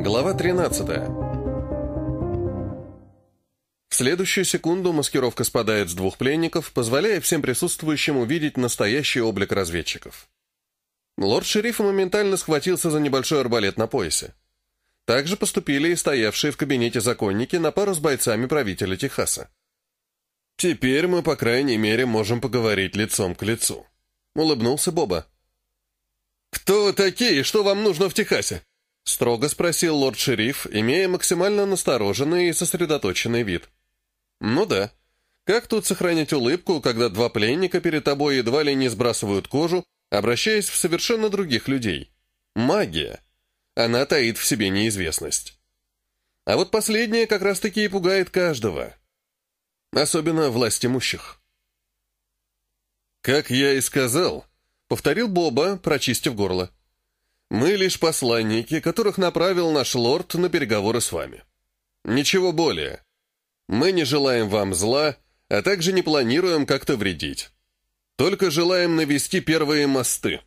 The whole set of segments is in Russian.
Глава 13. В следующую секунду маскировка спадает с двух пленников, позволяя всем присутствующим увидеть настоящий облик разведчиков. Лорд-шериф моментально схватился за небольшой арбалет на поясе. Также поступили и стоявшие в кабинете законники на пару с бойцами правителя Техаса. «Теперь мы, по крайней мере, можем поговорить лицом к лицу», — улыбнулся Боба. «Кто такие что вам нужно в Техасе?» — строго спросил лорд-шериф, имея максимально настороженный и сосредоточенный вид. «Ну да. Как тут сохранить улыбку, когда два пленника перед тобой едва ли не сбрасывают кожу, обращаясь в совершенно других людей? Магия. Она таит в себе неизвестность. А вот последнее как раз-таки и пугает каждого. Особенно власть имущих. «Как я и сказал», — повторил Боба, прочистив горло. «Мы лишь посланники, которых направил наш лорд на переговоры с вами. Ничего более. Мы не желаем вам зла, а также не планируем как-то вредить. Только желаем навести первые мосты».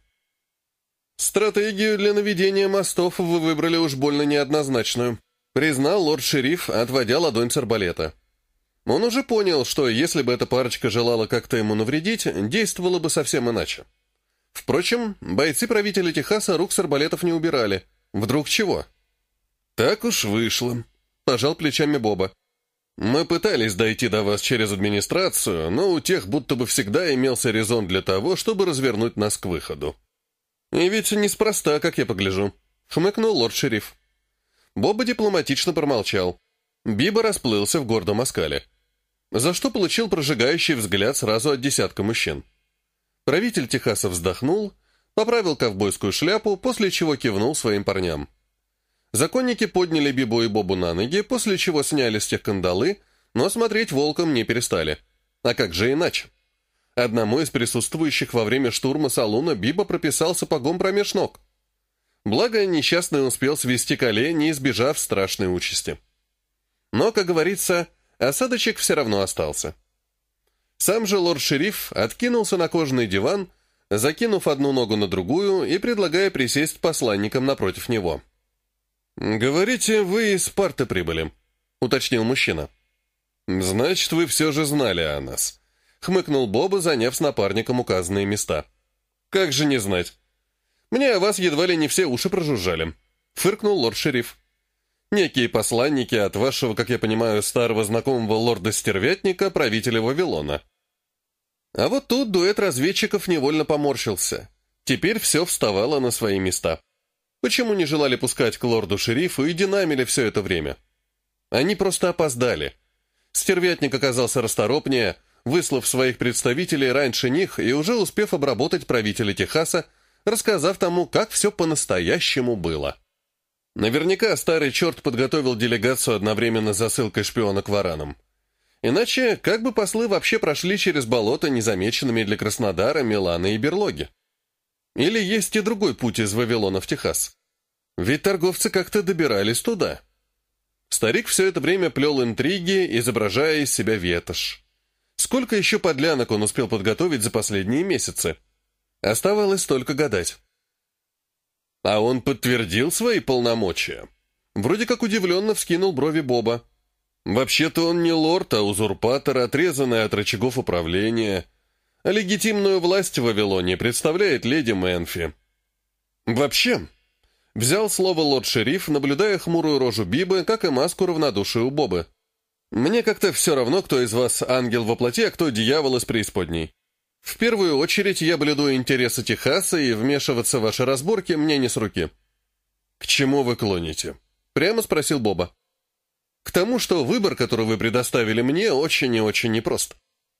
«Стратегию для наведения мостов вы выбрали уж больно неоднозначную», признал лорд-шериф, отводя ладонь с арбалета. Он уже понял, что если бы эта парочка желала как-то ему навредить, действовало бы совсем иначе. Впрочем, бойцы правителя Техаса рук с арбалетов не убирали. Вдруг чего? «Так уж вышло», — пожал плечами Боба. «Мы пытались дойти до вас через администрацию, но у тех будто бы всегда имелся резон для того, чтобы развернуть нас к выходу». «И ведь неспроста, как я погляжу», — хмыкнул лорд-шериф. Боба дипломатично промолчал. Биба расплылся в гордом оскале. За что получил прожигающий взгляд сразу от десятка мужчин. Правитель Техаса вздохнул, поправил ковбойскую шляпу, после чего кивнул своим парням. Законники подняли Бибу и Бобу на ноги, после чего сняли с тех кандалы, но смотреть волком не перестали. А как же иначе? Одному из присутствующих во время штурма салуна Биба прописал сапогом промеж ног. Благо, несчастный успел свести коле, не избежав страшной участи. Но, как говорится, осадочек все равно остался. Сам же лорд-шериф откинулся на кожаный диван, закинув одну ногу на другую и предлагая присесть посланникам напротив него. «Говорите, вы из Спарты прибыли», — уточнил мужчина. «Значит, вы все же знали о нас», — хмыкнул Боба, заняв с напарником указанные места. «Как же не знать? Мне о вас едва ли не все уши прожужжали», — фыркнул лорд-шериф. «Некие посланники от вашего, как я понимаю, старого знакомого лорда-стервятника, правителя Вавилона. А вот тут дуэт разведчиков невольно поморщился. Теперь все вставало на свои места. Почему не желали пускать к лорду-шерифу и динамили все это время? Они просто опоздали. Стервятник оказался расторопнее, выслав своих представителей раньше них и уже успев обработать правителя Техаса, рассказав тому, как все по-настоящему было. Наверняка старый черт подготовил делегацию одновременно с засылкой шпиона к варанам. Иначе, как бы послы вообще прошли через болото незамеченными для Краснодара, Милана и Берлоги? Или есть и другой путь из Вавилона в Техас? Ведь торговцы как-то добирались туда. Старик все это время плел интриги, изображая из себя ветошь. Сколько еще подлянок он успел подготовить за последние месяцы? Оставалось только гадать. А он подтвердил свои полномочия. Вроде как удивленно вскинул брови Боба. Вообще-то он не лорд, а узурпатор, отрезанный от рычагов управления. А легитимную власть в Вавилоне представляет леди Мэнфи. Вообще, взял слово лорд-шериф, наблюдая хмурую рожу Бибы, как и маску равнодушия у Бобы. «Мне как-то все равно, кто из вас ангел во плоти, а кто дьявол из преисподней. В первую очередь я блюду интересы Техаса, и вмешиваться в ваши разборки мне не с руки». «К чему вы клоните?» — прямо спросил Боба. К тому, что выбор, который вы предоставили мне, очень и очень непрост.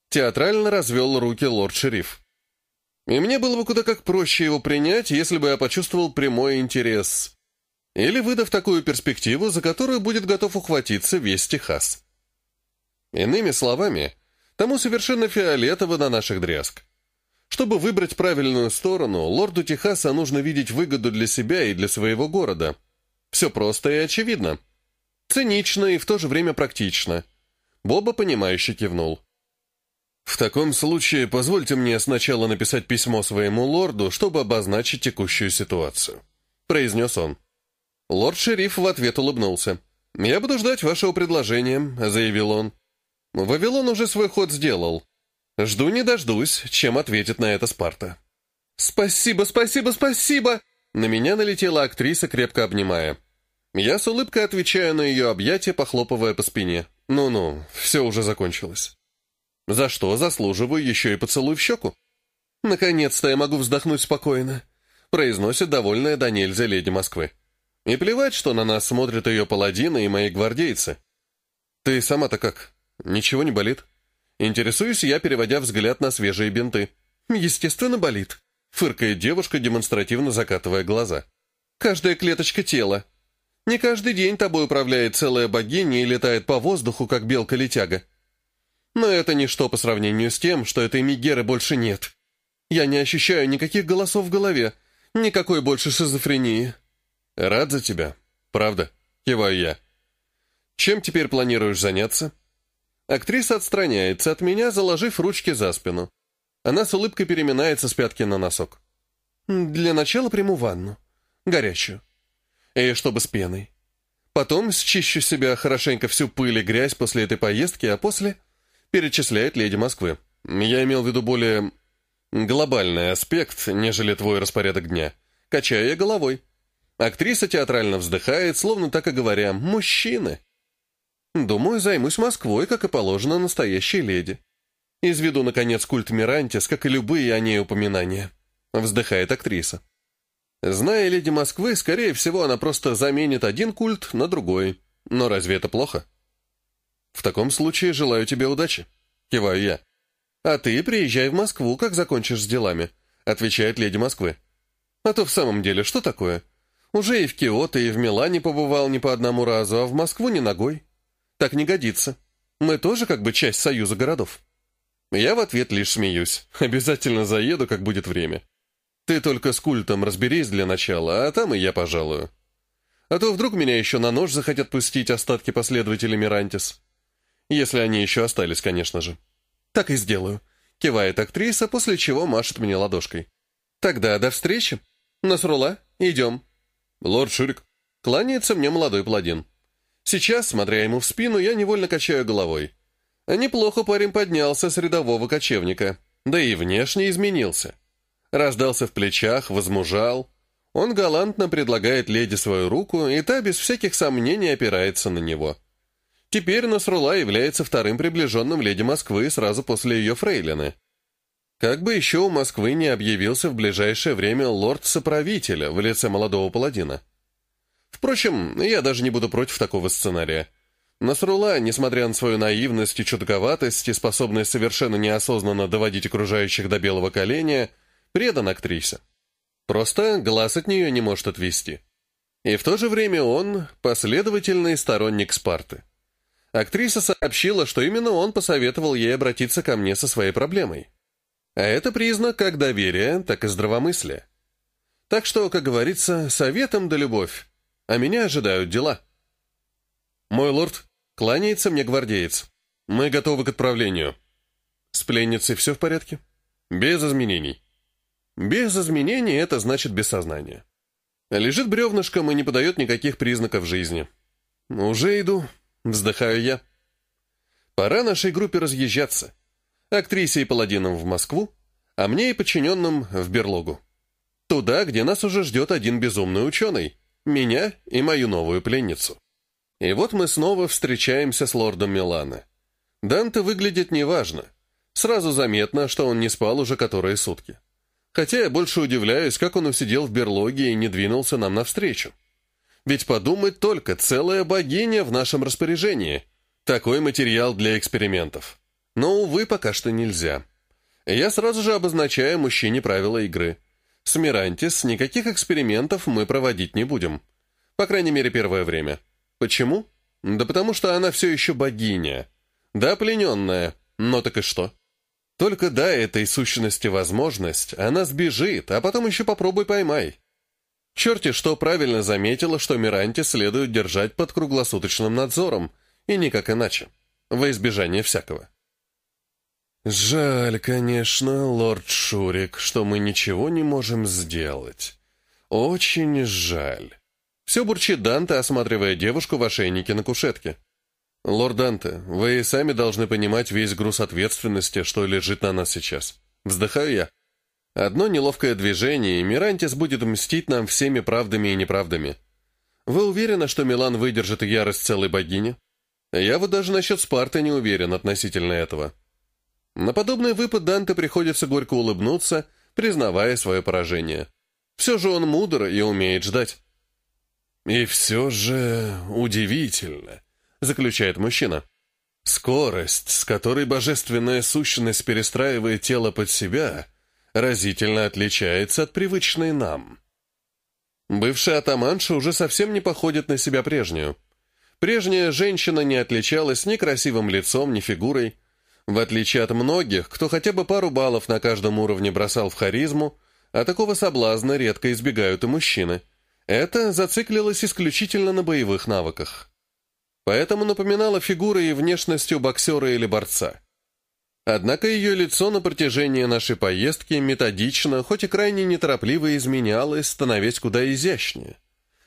Театрально развел руки лорд-шериф. И мне было бы куда как проще его принять, если бы я почувствовал прямой интерес. Или выдав такую перспективу, за которую будет готов ухватиться весь Техас. Иными словами, тому совершенно фиолетово на наших дрязг. Чтобы выбрать правильную сторону, лорду Техаса нужно видеть выгоду для себя и для своего города. Все просто и очевидно. Цинично и в то же время практично. Боба, понимающе кивнул. «В таком случае позвольте мне сначала написать письмо своему лорду, чтобы обозначить текущую ситуацию», — произнес он. Лорд-шериф в ответ улыбнулся. «Я буду ждать вашего предложения», — заявил он. «Вавилон уже свой ход сделал. Жду не дождусь, чем ответит на это Спарта». «Спасибо, спасибо, спасибо!» На меня налетела актриса, крепко обнимая. Я с улыбкой отвечаю на ее объятия, похлопывая по спине. «Ну-ну, все уже закончилось». За что заслуживаю еще и поцелуй в щеку. «Наконец-то я могу вздохнуть спокойно», — произносит довольная до нельзя леди Москвы. И плевать, что на нас смотрят ее паладины и мои гвардейцы. Ты сама-то как? Ничего не болит? Интересуюсь я, переводя взгляд на свежие бинты. Естественно, болит. Фыркает девушка, демонстративно закатывая глаза. Каждая клеточка тела. Не каждый день тобой управляет целая богиня и летает по воздуху, как белка-летяга. Но это ничто по сравнению с тем, что этой Мигеры больше нет. Я не ощущаю никаких голосов в голове, никакой больше шизофрении. «Рад за тебя. Правда?» — киваю я. «Чем теперь планируешь заняться?» Актриса отстраняется от меня, заложив ручки за спину. Она с улыбкой переминается с пятки на носок. «Для начала приму ванну. Горячую. И чтобы с пеной. Потом счищу себя хорошенько всю пыль и грязь после этой поездки, а после...» Перечисляет леди Москвы. Я имел в виду более глобальный аспект, нежели твой распорядок дня. Качая головой. Актриса театрально вздыхает, словно так и говоря «мужчины». Думаю, займусь Москвой, как и положено настоящей леди. Изведу, наконец, культ Мирантис, как и любые о ней упоминания. Вздыхает актриса. Зная леди Москвы, скорее всего, она просто заменит один культ на другой. Но разве это плохо? В таком случае желаю тебе удачи. Киваю я. А ты приезжай в Москву, как закончишь с делами, отвечает леди Москвы. А то в самом деле, что такое? Уже и в Киото, и в Милане побывал не по одному разу, а в Москву не ногой. Так не годится. Мы тоже как бы часть союза городов. Я в ответ лишь смеюсь. Обязательно заеду, как будет время. Ты только с культом разберись для начала, а там и я пожалую. А то вдруг меня еще на нож захотят пустить остатки последователей Мирантис. Если они еще остались, конечно же. Так и сделаю. Кивает актриса, после чего машет мне ладошкой. Тогда до встречи. Насрула, идем. «Лорд Шурик». Кланяется мне молодой паладин. Сейчас, смотря ему в спину, я невольно качаю головой. А неплохо парень поднялся с рядового кочевника. Да и внешне изменился. Раздался в плечах, возмужал. Он галантно предлагает леди свою руку, и та без всяких сомнений опирается на него. Теперь Насрула является вторым приближенным леди Москвы сразу после ее фрейлины. Как бы еще у Москвы не объявился в ближайшее время лорд-соправителя в лице молодого паладина. Впрочем, я даже не буду против такого сценария. Насрула, несмотря на свою наивность и чудаковатость и способность совершенно неосознанно доводить окружающих до белого коленя, предан актрисе. Просто глаз от нее не может отвести. И в то же время он последовательный сторонник Спарты. Актриса сообщила, что именно он посоветовал ей обратиться ко мне со своей проблемой. А это признак как доверия, так и здравомыслия. Так что, как говорится, советом да любовь. А меня ожидают дела. Мой лорд, кланяется мне гвардеец. Мы готовы к отправлению. С пленницей все в порядке? Без изменений. Без изменений это значит без сознания. Лежит бревнышком и не подает никаких признаков жизни. Уже иду, вздыхаю я. Пора нашей группе разъезжаться актрисе и паладинам в Москву, а мне и подчиненным в берлогу. Туда, где нас уже ждет один безумный ученый, меня и мою новую пленницу. И вот мы снова встречаемся с лордом Милана. Данте выглядит неважно. Сразу заметно, что он не спал уже которые сутки. Хотя я больше удивляюсь, как он усидел в берлоге и не двинулся нам навстречу. Ведь подумать только, целая богиня в нашем распоряжении. Такой материал для экспериментов. Но, увы, пока что нельзя. Я сразу же обозначаю мужчине правила игры. С Мирантис никаких экспериментов мы проводить не будем. По крайней мере, первое время. Почему? Да потому что она все еще богиня. Да, плененная. Но так и что? Только дай этой сущности возможность, она сбежит, а потом еще попробуй поймай. Черти что правильно заметила, что Миранте следует держать под круглосуточным надзором, и никак иначе, во избежание всякого. «Жаль, конечно, лорд Шурик, что мы ничего не можем сделать. Очень жаль. Все бурчит Данте, осматривая девушку в ошейнике на кушетке. «Лорд Данте, вы и сами должны понимать весь груз ответственности, что лежит на нас сейчас. Вздыхаю я. Одно неловкое движение, и Мирантис будет мстить нам всеми правдами и неправдами. Вы уверены, что Милан выдержит ярость целой богини? Я вот даже насчет Спарты не уверен относительно этого». На подобный выпад Данте приходится горько улыбнуться, признавая свое поражение. Все же он мудр и умеет ждать. «И все же удивительно», — заключает мужчина. «Скорость, с которой божественная сущность перестраивает тело под себя, разительно отличается от привычной нам». Бывшая атаманша уже совсем не походит на себя прежнюю. Прежняя женщина не отличалась ни красивым лицом, ни фигурой. В отличие от многих, кто хотя бы пару баллов на каждом уровне бросал в харизму, а такого соблазна редко избегают и мужчины. Это зациклилось исключительно на боевых навыках. Поэтому напоминала фигурой и внешностью боксера или борца. Однако ее лицо на протяжении нашей поездки методично, хоть и крайне неторопливо изменялось, становясь куда изящнее.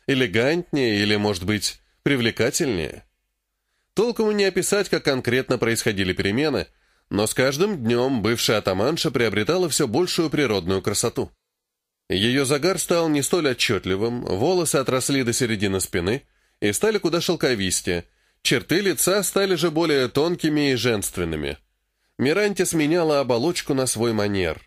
Элегантнее или, может быть, привлекательнее. Толком не описать, как конкретно происходили перемены, но с каждым днем бывшая атаманша приобретала все большую природную красоту. Ее загар стал не столь отчетливым, волосы отросли до середины спины и стали куда шелковистее, черты лица стали же более тонкими и женственными. Миранти сменяла оболочку на свой манер.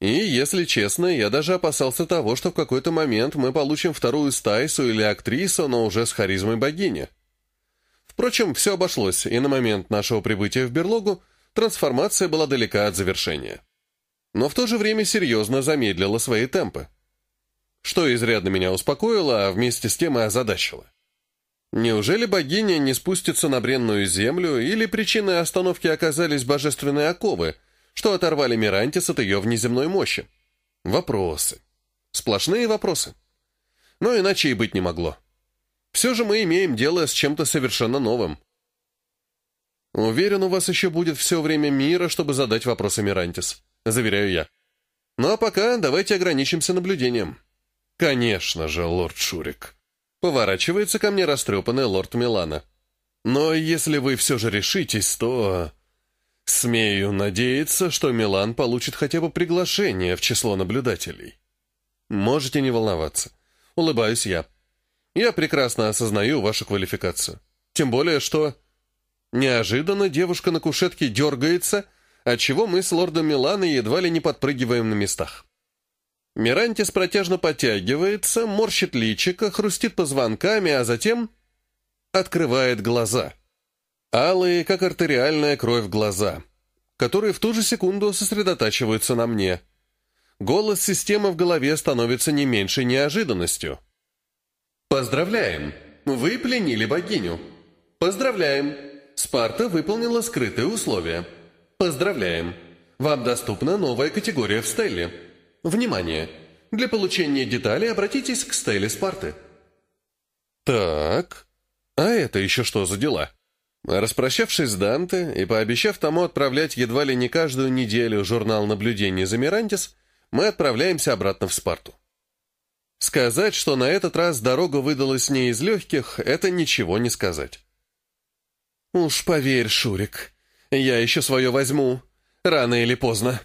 И, если честно, я даже опасался того, что в какой-то момент мы получим вторую Стайсу или актрису, но уже с харизмой богини. Впрочем, все обошлось, и на момент нашего прибытия в берлогу трансформация была далека от завершения но в то же время серьезно замедлила свои темпы. Что изрядно меня успокоило, а вместе с тем и озадачило. Неужели богиня не спустится на бренную землю, или причиной остановки оказались божественные оковы, что оторвали Мирантис от ее внеземной мощи? Вопросы. Сплошные вопросы. Но иначе и быть не могло. Все же мы имеем дело с чем-то совершенно новым. Уверен, у вас еще будет все время мира, чтобы задать вопросы Мирантис заверяю я. Ну а пока давайте ограничимся наблюдением. Конечно же, лорд Шурик. Поворачивается ко мне растрепанный лорд Милана. Но если вы все же решитесь, то... Смею надеяться, что Милан получит хотя бы приглашение в число наблюдателей. Можете не волноваться. Улыбаюсь я. Я прекрасно осознаю вашу квалификацию. Тем более, что... Неожиданно девушка на кушетке дергается отчего мы с лордом Миланой едва ли не подпрыгиваем на местах. Мирантис протяжно подтягивается, морщит личико, хрустит позвонками, а затем открывает глаза. Алые, как артериальная кровь глаза, которые в ту же секунду сосредотачиваются на мне. Голос системы в голове становится не меньшей неожиданностью. «Поздравляем! Вы пленили богиню! Поздравляем! Спарта выполнила скрытые условия!» Поздравляем! Вам доступна новая категория в Стелле. Внимание! Для получения деталей обратитесь к Стелле Спарты. Так, а это еще что за дела? Распрощавшись с Данте и пообещав тому отправлять едва ли не каждую неделю журнал наблюдений за Мирантис, мы отправляемся обратно в Спарту. Сказать, что на этот раз дорога выдалась не из легких, это ничего не сказать. «Уж поверь, Шурик, я еще свое возьму. Рано или поздно.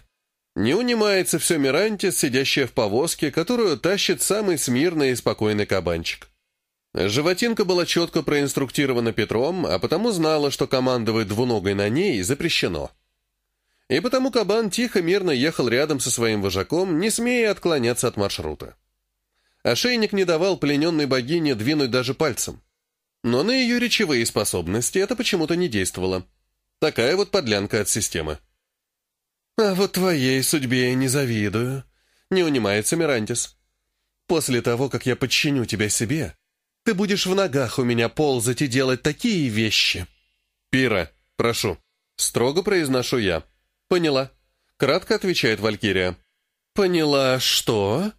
Не унимается все Мирантис, сидящая в повозке, которую тащит самый смирный и спокойный кабанчик. Животинка была четко проинструктирована Петром, а потому знала, что командовать двуногой на ней запрещено. И потому кабан тихо, мирно ехал рядом со своим вожаком, не смея отклоняться от маршрута. Ошейник не давал плененной богине двинуть даже пальцем. Но на ее речевые способности это почему-то не действовало. Такая вот подлянка от системы. «А вот твоей судьбе я не завидую», — не унимается Мирантис. «После того, как я подчиню тебя себе, ты будешь в ногах у меня ползать и делать такие вещи». «Пира, прошу», — строго произношу я. «Поняла», — кратко отвечает Валькирия. «Поняла что?»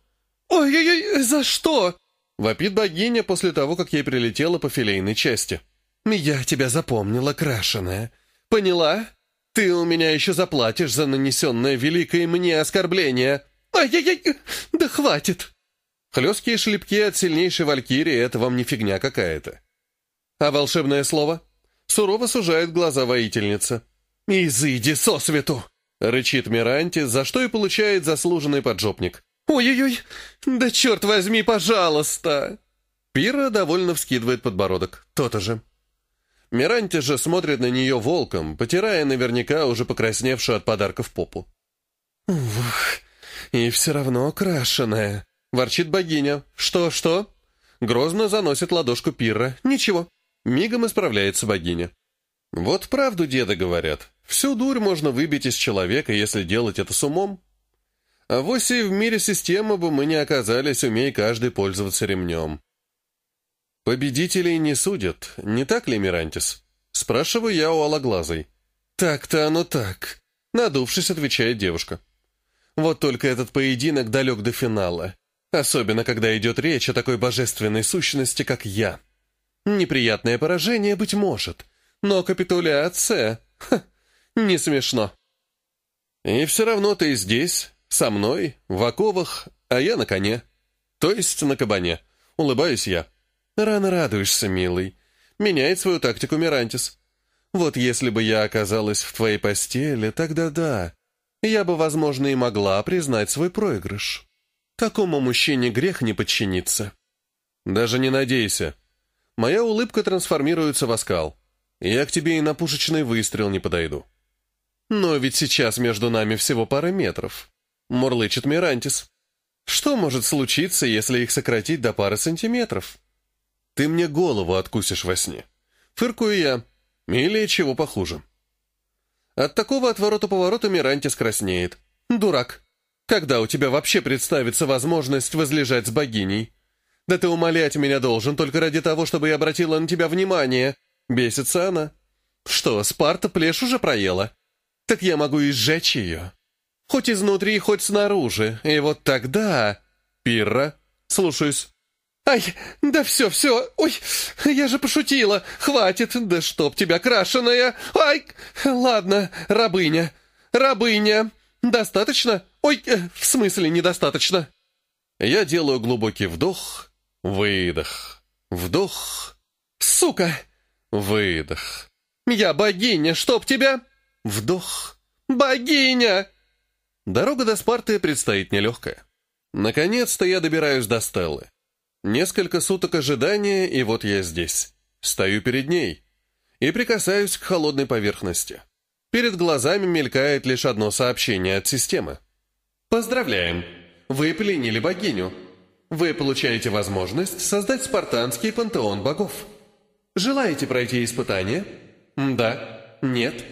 «Ой-ой-ой, за что?» — вопит богиня после того, как ей прилетело по филейной части. «Я тебя запомнила, крашеная. Поняла? Ты у меня еще заплатишь за нанесенное великое мне оскорбление. Ай-яй-яй, да хватит!» Хлесткие шлепки от сильнейшей валькирии — это вам не фигня какая-то. А волшебное слово? Сурово сужает глаза воительница. «Изыди сосвету!» — рычит Миранти, за что и получает заслуженный поджопник. «Ой-ой-ой! Да черт возьми, пожалуйста!» Пира довольно вскидывает подбородок. То-то же. Миранти же смотрит на нее волком, потирая наверняка уже покрасневшую от подарков попу. «Ух, и все равно крашеная», — ворчит богиня. «Что-что?» Грозно заносит ладошку Пирра. «Ничего». Мигом исправляется богиня. «Вот правду деды говорят. Всю дурь можно выбить из человека, если делать это с умом. А вось и в мире системы бы мы не оказались, умей каждый пользоваться ремнем. «Победителей не судят, не так ли, Мирантис?» Спрашиваю я у Алоглазой. «Так-то оно так», — надувшись, отвечает девушка. «Вот только этот поединок далек до финала, особенно когда идет речь о такой божественной сущности, как я. Неприятное поражение, быть может, но капитуляция... Ха, не смешно». «И все равно ты здесь, со мной, в оковах, а я на коне. То есть на кабане. Улыбаюсь я. Рано радуешься, милый. Меняет свою тактику Мирантис. Вот если бы я оказалась в твоей постели, тогда да. Я бы, возможно, и могла признать свой проигрыш. Какому мужчине грех не подчиниться? Даже не надейся. Моя улыбка трансформируется в оскал. Я к тебе и на пушечный выстрел не подойду. Но ведь сейчас между нами всего пара метров. Мурлычет Мирантис. Что может случиться, если их сократить до пары сантиметров? Ты мне голову откусишь во сне. Фыркую я. Или чего похуже. От такого отворота-поворота Мирантис краснеет. Дурак. Когда у тебя вообще представится возможность возлежать с богиней? Да ты умолять меня должен только ради того, чтобы я обратила на тебя внимание. Бесится она. Что, Спарта плешь уже проела? Так я могу и сжечь ее. Хоть изнутри, хоть снаружи. И вот тогда... Пирра, слушаюсь. «Ай, да все, все, ой, я же пошутила, хватит, да чтоб тебя крашеная, ай, ладно, рабыня, рабыня, достаточно? Ой, э, в смысле недостаточно?» Я делаю глубокий вдох, выдох, вдох, сука, выдох. «Я богиня, чтоб тебя!» Вдох, богиня! Дорога до Спарты предстоит нелегкая. Наконец-то я добираюсь до Стеллы. Несколько суток ожидания, и вот я здесь. Стою перед ней. И прикасаюсь к холодной поверхности. Перед глазами мелькает лишь одно сообщение от системы. «Поздравляем! Вы пленили богиню. Вы получаете возможность создать спартанский пантеон богов. Желаете пройти испытание? Да? Нет?